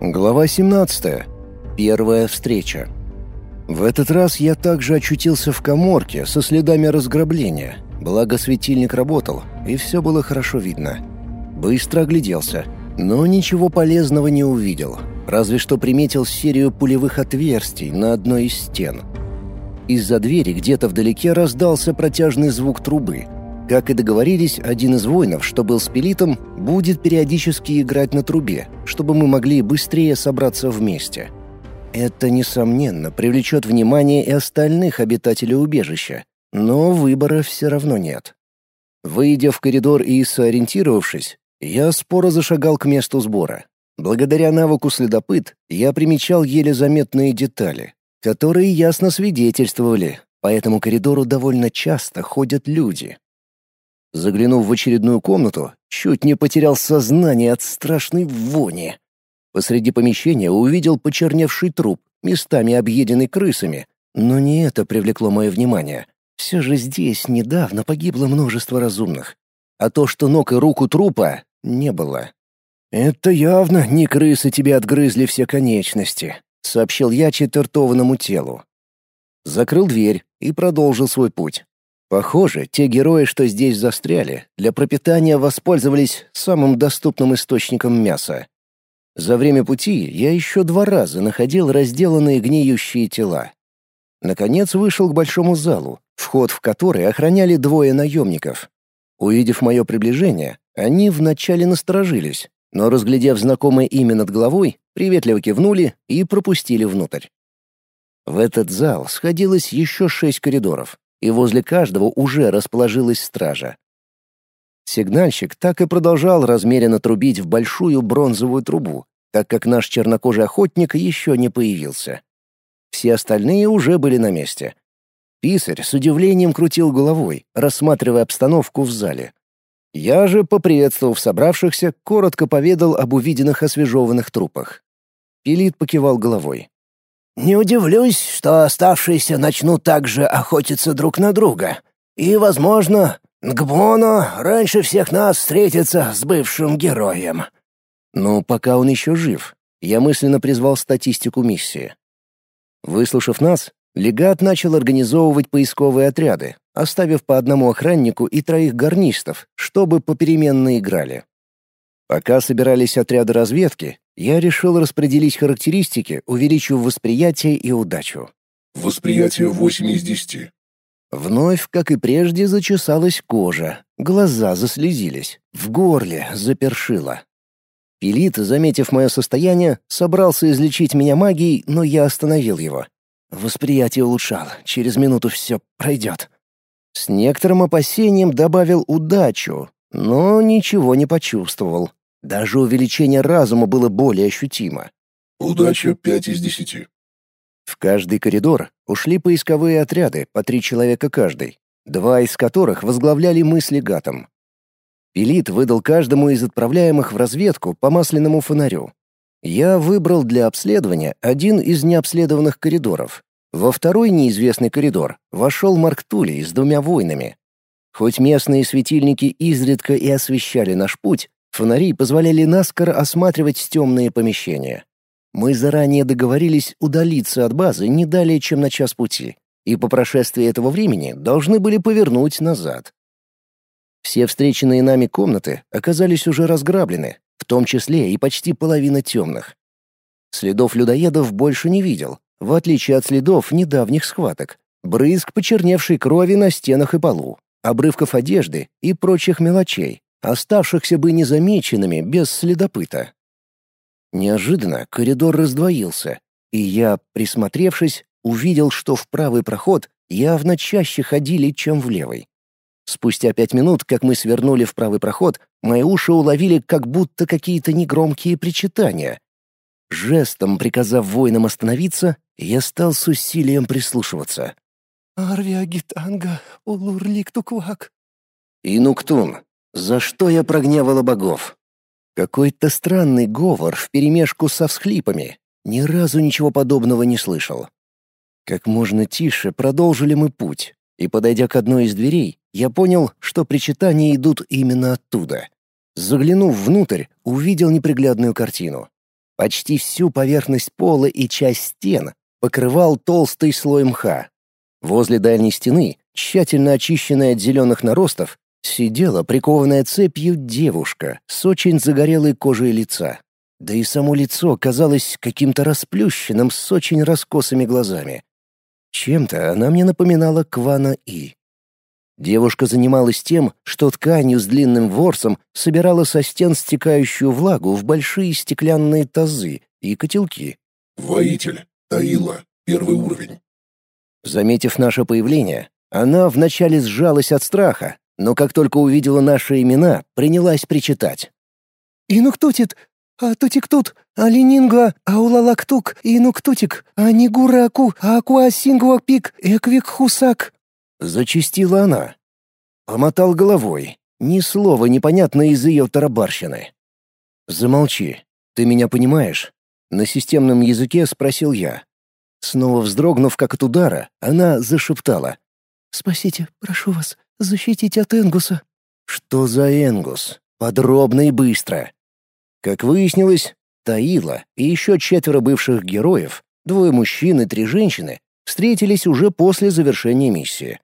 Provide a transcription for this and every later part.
Глава 17. Первая встреча. В этот раз я также очутился в коморке со следами разграбления. Благо светильник работал, и все было хорошо видно. Быстро огляделся, но ничего полезного не увидел, разве что приметил серию пулевых отверстий на одной из стен. Из-за двери где-то вдалеке раздался протяжный звук трубы — как и договорились, один из воинов, что был с Пелитом, будет периодически играть на трубе, чтобы мы могли быстрее собраться вместе. Это, несомненно, привлечет внимание и остальных обитателей убежища, но выбора все равно нет. Выйдя в коридор и сориентировавшись, я споро зашагал к месту сбора. Благодаря навыку следопыт я примечал еле заметные детали, которые ясно свидетельствовали, по этому коридору довольно часто ходят люди. Заглянув в очередную комнату, чуть не потерял сознание от страшной вони. Посреди помещения увидел почерневший труп, местами объеденный крысами. Но не это привлекло мое внимание. Все же здесь недавно погибло множество разумных. А то, что ног и руку трупа, не было. «Это явно не крысы тебе отгрызли все конечности», — сообщил я четвертованному телу. Закрыл дверь и продолжил свой путь. Похоже, те герои, что здесь застряли, для пропитания воспользовались самым доступным источником мяса. За время пути я еще два раза находил разделанные гниющие тела. Наконец вышел к большому залу, вход в который охраняли двое наемников. Увидев мое приближение, они вначале насторожились, но, разглядев знакомое имя над головой, приветливо кивнули и пропустили внутрь. В этот зал сходилось еще шесть коридоров, и возле каждого уже расположилась стража. Сигнальщик так и продолжал размеренно трубить в большую бронзовую трубу, так как наш чернокожий охотник еще не появился. Все остальные уже были на месте. Писарь с удивлением крутил головой, рассматривая обстановку в зале. Я же, поприветствовав собравшихся, коротко поведал об увиденных освежеванных трупах. Пилит покивал головой. Не удивлюсь, что оставшиеся начнут также охотиться друг на друга. И, возможно, Гбоно раньше всех нас встретится с бывшим героем. Ну, пока он еще жив, я мысленно призвал статистику миссии. Выслушав нас, легат начал организовывать поисковые отряды, оставив по одному охраннику и троих гарнистов, чтобы попеременно играли. Пока собирались отряды разведки, я решил распределить характеристики, увеличив восприятие и удачу. Восприятие 8 из 10. Вновь, как и прежде, зачесалась кожа, глаза заслезились, в горле запершило. Пилит, заметив мое состояние, собрался излечить меня магией, но я остановил его. Восприятие улучшал, через минуту все пройдет. С некоторым опасением добавил удачу, но ничего не почувствовал. Даже увеличение разума было более ощутимо. Удача 5 из 10. В каждый коридор ушли поисковые отряды, по три человека каждый, два из которых возглавляли мы с легатом. Пилит выдал каждому из отправляемых в разведку по масляному фонарю. Я выбрал для обследования один из необследованных коридоров. Во второй неизвестный коридор вошел Марк Тулей с двумя воинами. Хоть местные светильники изредка и освещали наш путь, Фонари позволяли наскоро осматривать темные помещения. Мы заранее договорились удалиться от базы не далее, чем на час пути, и по прошествии этого времени должны были повернуть назад. Все встреченные нами комнаты оказались уже разграблены, в том числе и почти половина темных. Следов людоедов больше не видел, в отличие от следов недавних схваток, брызг почерневшей крови на стенах и полу, обрывков одежды и прочих мелочей, оставшихся бы незамеченными без следопыта. Неожиданно коридор раздвоился, и я, присмотревшись, увидел, что в правый проход явно чаще ходили, чем в левый. Спустя пять минут, как мы свернули в правый проход, мои уши уловили как будто какие-то негромкие причитания. Жестом приказав воинам остановиться, я стал с усилием прислушиваться. «Арвиагитанга улурлик туквак». «Инуктун, за что я прогневала богов? Какой-то странный говор вперемешку со всхлипами. Ни разу ничего подобного не слышал. Как можно тише продолжили мы путь, и, подойдя к одной из дверей, я понял, что причитания идут именно оттуда. Заглянув внутрь, увидел неприглядную картину. Почти всю поверхность пола и часть стен покрывал толстый слой мха. Возле дальней стены, тщательно очищенная от зеленых наростов, сидела прикованная цепью девушка с очень загорелой кожей лица. Да и само лицо казалось каким-то расплющенным с очень раскосыми глазами. Чем-то она мне напоминала Квана И. Девушка занималась тем, что тканью с длинным ворсом собирала со стен стекающую влагу в большие стеклянные тазы и котелки. Воитель. Таила. Первый уровень. Заметив наше появление, она вначале сжалась от страха, но как только увидела наши имена, принялась причитать. «Инуктутит, а тутик-тут, а ленинга, а улалактук, инуктутик, а нигураку, а акуасингуапик, эквик-хусак». Зачистила она. Помотал головой. Ни слова непонятно из ее тарабарщины. «Замолчи. Ты меня понимаешь?» На системном языке спросил я. Снова вздрогнув, как от удара, она зашептала. «Спасите, прошу вас, защитите от Энгуса». «Что за Энгус? Подробно и быстро». Как выяснилось, Таила и еще четверо бывших героев, двое мужчин и три женщины, встретились уже после завершения миссии.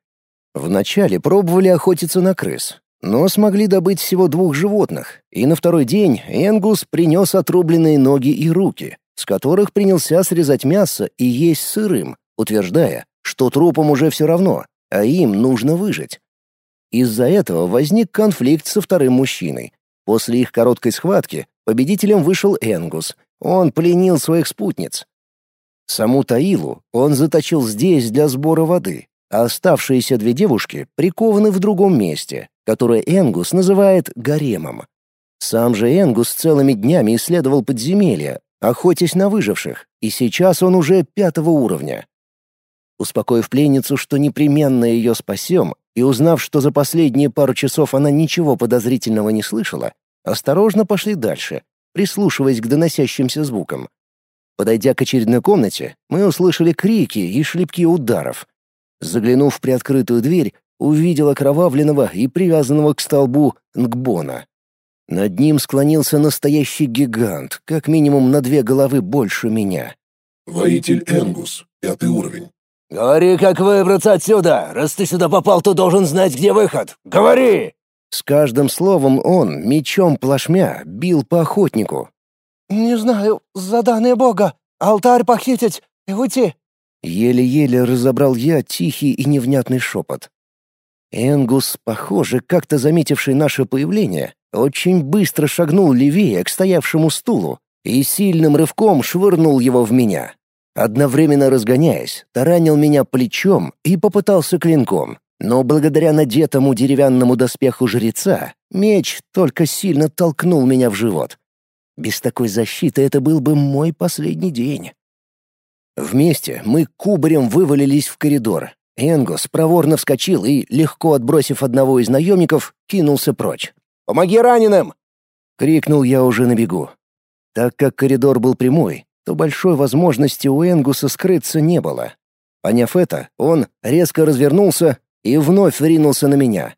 Вначале пробовали охотиться на крыс, но смогли добыть всего двух животных, и на второй день Энгус принес отрубленные ноги и руки, с которых принялся срезать мясо и есть сырым, утверждая, что трупам уже все равно, а им нужно выжить. Из-за этого возник конфликт со вторым мужчиной. После их короткой схватки победителем вышел Энгус. Он пленил своих спутниц. Саму Таилу он заточил здесь для сбора воды, а оставшиеся две девушки прикованы в другом месте, которое Энгус называет гаремом. Сам же Энгус целыми днями исследовал подземелья, охотясь на выживших, и сейчас он уже пятого уровня. Успокоив пленницу, что непременно ее спасем, и узнав, что за последние пару часов она ничего подозрительного не слышала, осторожно пошли дальше, прислушиваясь к доносящимся звукам. Подойдя к очередной комнате, мы услышали крики и шлепки ударов. Заглянув в приоткрытую дверь, увидел окровавленного и привязанного к столбу Нгбона. Над ним склонился настоящий гигант, как минимум на две головы больше меня. Воитель Энгус. Пятый уровень. «Говори, как выбраться отсюда! Раз ты сюда попал, то должен знать, где выход! Говори!» С каждым словом он, мечом плашмя, бил по охотнику. «Не знаю, задание Бога. Алтарь похитить и уйти». Еле-еле разобрал я тихий и невнятный шепот. Энгус, похоже, как-то заметивший наше появление, очень быстро шагнул левее к стоявшему стулу и сильным рывком швырнул его в меня. Одновременно разгоняясь, таранил меня плечом и попытался клинком, но благодаря надетому деревянному доспеху жреца меч только сильно толкнул меня в живот. Без такой защиты это был бы мой последний день. Вместе мы кубарем вывалились в коридор. Энгус проворно вскочил и, легко отбросив одного из наемников, кинулся прочь. «Помоги раненым!» — крикнул я уже на бегу. Так как коридор был прямой, то большой возможности у Энгуса скрыться не было. Поняв это, он резко развернулся и вновь ринулся на меня.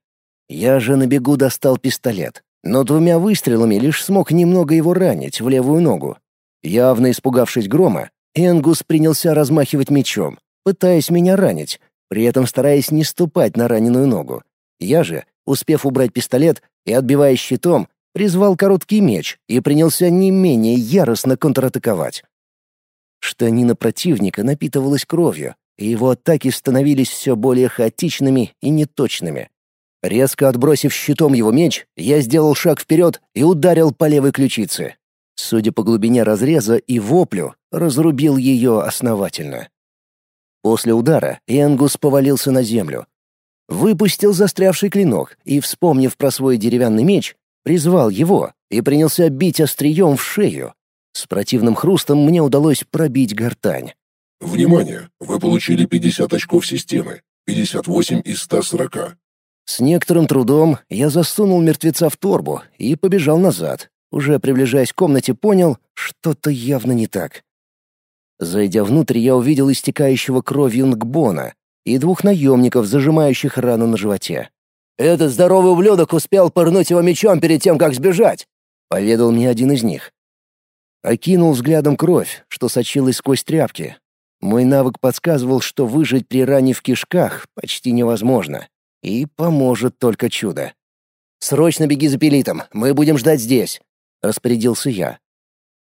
Я же на бегу достал пистолет, но двумя выстрелами лишь смог немного его ранить в левую ногу. Явно испугавшись грома, Энгус принялся размахивать мечом, пытаясь меня ранить, при этом стараясь не ступать на раненую ногу. Я же, успев убрать пистолет и отбивая щитом, призвал короткий меч и принялся не менее яростно контратаковать. Штанина противника напитывалась кровью, и его атаки становились все более хаотичными и неточными. Резко отбросив щитом его меч, я сделал шаг вперед и ударил по левой ключице. Судя по глубине разреза и воплю, разрубил ее основательно. После удара Энгус повалился на землю. Выпустил застрявший клинок и, вспомнив про свой деревянный меч, призвал его и принялся бить острием в шею, с противным хрустом мне удалось пробить гортань. Внимание! Вы получили 50 очков системы. 58 из 140. С некоторым трудом я засунул мертвеца в торбу и побежал назад. Уже приближаясь к комнате, понял, что-то явно не так. Зайдя внутрь, я увидел истекающего кровью Нгбона и двух наемников, зажимающих рану на животе. «Этот здоровый ублюдок успел пырнуть его мечом перед тем, как сбежать», — поведал мне один из них. Окинул взглядом кровь, что сочилась сквозь тряпки. Мой навык подсказывал, что выжить при ране в кишках почти невозможно. И поможет только чудо. «Срочно беги за пилитом, мы будем ждать здесь», — распорядился я.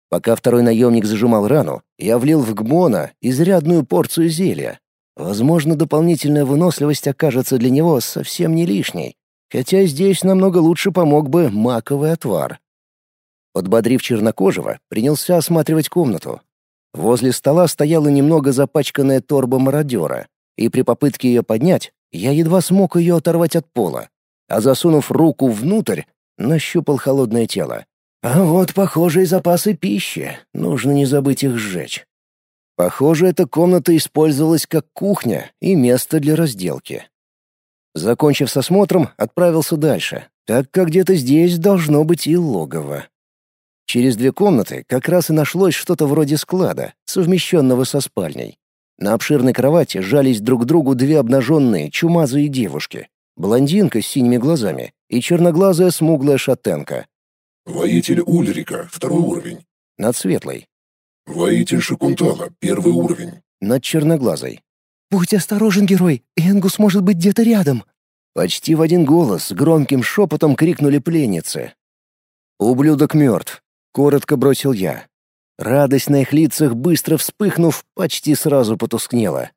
Пока второй наемник зажимал рану, я влил в Гмона изрядную порцию зелья. Возможно, дополнительная выносливость окажется для него совсем не лишней, хотя здесь намного лучше помог бы маковый отвар. Подбодрив чернокожего, принялся осматривать комнату. Возле стола стояла немного запачканная торба мародера, и при попытке ее поднять, я едва смог ее оторвать от пола, а засунув руку внутрь, нащупал холодное тело. А вот похожие запасы пищи. Нужно не забыть их сжечь. Похоже, эта комната использовалась как кухня и место для разделки. Закончив с осмотром, отправился дальше, так как где-то здесь должно быть и логово. Через две комнаты как раз и нашлось что-то вроде склада, совмещенного со спальней. На обширной кровати жались друг к другу две обнаженные, чумазые девушки. Блондинка с синими глазами и черноглазая смуглая шатенка. Воитель Ульрика, второй уровень. Над светлой. Воитель Шакунтала, первый уровень. Над черноглазой. «Будь осторожен, герой, Энгус может быть где-то рядом». Почти в один голос громким шепотом крикнули пленницы. «Ублюдок мертв», — коротко бросил я. Радость на их лицах, быстро вспыхнув, почти сразу потускнела.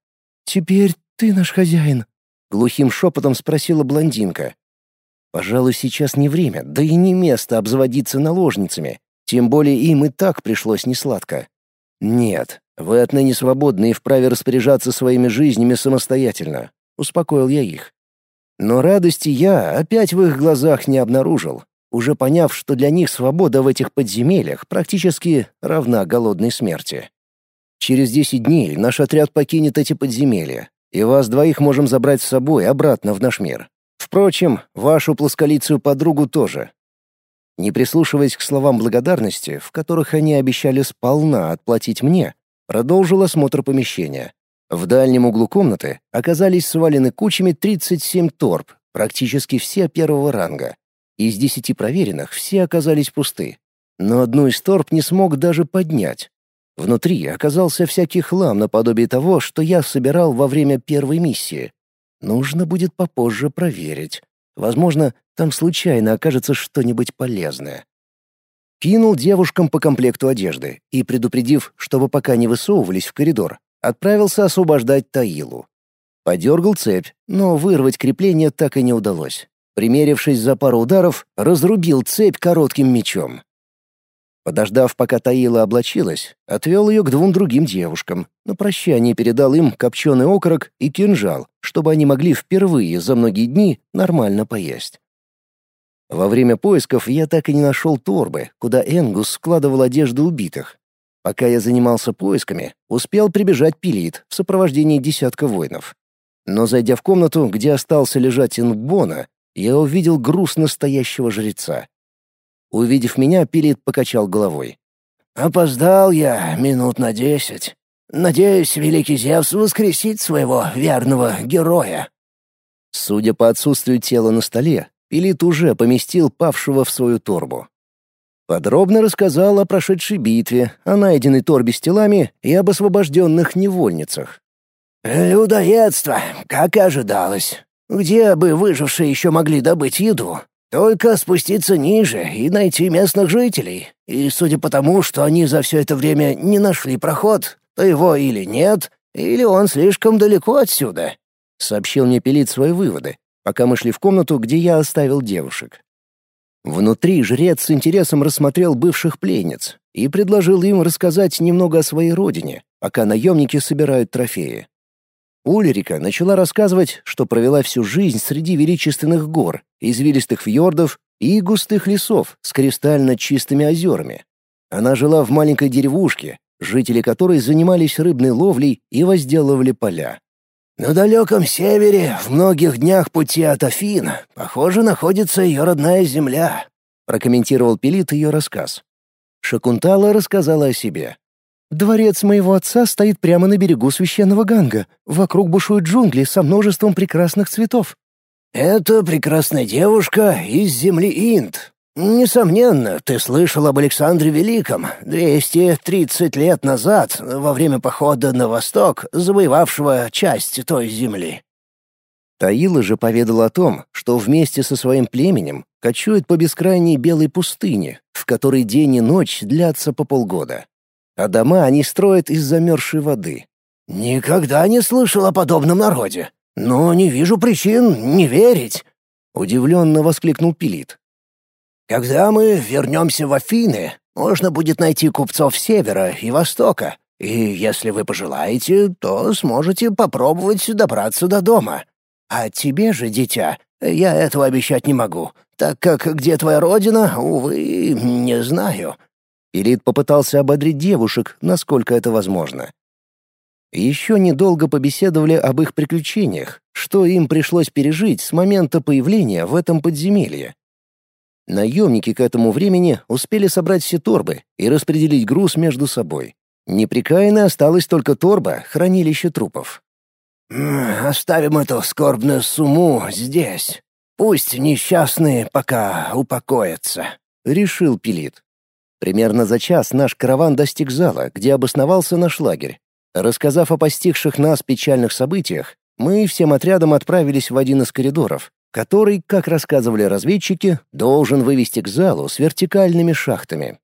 «Теперь ты наш хозяин», — глухим шепотом спросила блондинка. Пожалуй, сейчас не время, да и не место обзаводиться наложницами. Тем более им и так пришлось несладко. Нет, вы отныне свободны и вправе распоряжаться своими жизнями самостоятельно. Успокоил я их. Но радости я опять в их глазах не обнаружил, уже поняв, что для них свобода в этих подземельях практически равна голодной смерти. Через десять дней наш отряд покинет эти подземелья, и вас двоих можем забрать с собой обратно в наш мир. Впрочем, вашу плосколицую подругу тоже. Не прислушиваясь к словам благодарности, в которых они обещали сполна отплатить мне, продолжил осмотр помещения. В дальнем углу комнаты оказались свалены кучами 37 торб, практически все первого ранга. Из десяти проверенных все оказались пусты. Но одну из торб не смог даже поднять. Внутри оказался всякий хлам наподобие того, что я собирал во время первой миссии. Нужно будет попозже проверить. Возможно, там случайно окажется что-нибудь полезное. Кинул девушкам по комплекту одежды и, предупредив, чтобы пока не высовывались в коридор, отправился освобождать Таилу. Подергал цепь, но вырвать крепление так и не удалось. Примерившись за пару ударов, разрубил цепь коротким мечом. Подождав, пока Таила облачилась, отвел ее к двум другим девушкам. На прощание передал им копченый окорок и кинжал, чтобы они могли впервые за многие дни нормально поесть. Во время поисков я так и не нашел торбы, куда Энгус складывал одежду убитых. Пока я занимался поисками, успел прибежать Пилит в сопровождении десятка воинов. Но зайдя в комнату, где остался лежать Ингбона, я увидел грустно стоящего жреца. Увидев меня, Пилит покачал головой. «Опоздал я минут на десять. Надеюсь, великий Зевс воскресит своего верного героя». Судя по отсутствию тела на столе, Пилит уже поместил павшего в свою торбу. Подробно рассказал о прошедшей битве, о найденной торбе с телами и об освобожденных невольницах. «Людоедство, как и ожидалось. Где бы выжившие еще могли добыть еду? Только спуститься ниже и найти местных жителей. И судя по тому, что они за все это время не нашли проход, то его или нет, или он слишком далеко отсюда», — сообщил мне Пелит свои выводы, пока мы шли в комнату, где я оставил девушек. Внутри жрец с интересом рассмотрел бывших пленниц и предложил им рассказать немного о своей родине, пока наемники собирают трофеи. Ульрика начала рассказывать, что провела всю жизнь среди величественных гор, извилистых фьордов и густых лесов с кристально чистыми озерами. Она жила в маленькой деревушке, жители которой занимались рыбной ловлей и возделывали поля. На далеком севере, в многих днях пути от Афин, похоже, находится ее родная земля, прокомментировал Пелит ее рассказ. Шакунтала рассказала о себе. Дворец моего отца стоит прямо на берегу священного Ганга. Вокруг бушуют джунгли со множеством прекрасных цветов. Это прекрасная девушка из земли Инд. «Несомненно, ты слышал об Александре Великом, 230 лет назад, во время похода на восток, завоевавшего часть той земли». Таила же поведал о том, что вместе со своим племенем кочует по бескрайней белой пустыне, в которой день и ночь длятся по полгода. А дома они строят из замерзшей воды. «Никогда не слышал о подобном народе, но не вижу причин не верить», — удивленно воскликнул Пилит. Когда мы вернемся в Афины, можно будет найти купцов севера и востока, и если вы пожелаете, то сможете попробовать добраться до дома. А тебе же, дитя, я этого обещать не могу, так как где твоя родина, увы, не знаю». Илит попытался ободрить девушек, насколько это возможно. Еще недолго побеседовали об их приключениях, что им пришлось пережить с момента появления в этом подземелье. Наемники к этому времени успели собрать все торбы и распределить груз между собой. Неприкаянно осталась только торба, хранилище трупов. «Оставим эту скорбную сумму здесь. Пусть несчастные пока упокоятся», — решил Пилит. Примерно за час наш караван достиг зала, где обосновался наш лагерь. Рассказав о постигших нас печальных событиях, мы всем отрядом отправились в один из коридоров, который, как рассказывали разведчики, должен вывести к залу с вертикальными шахтами.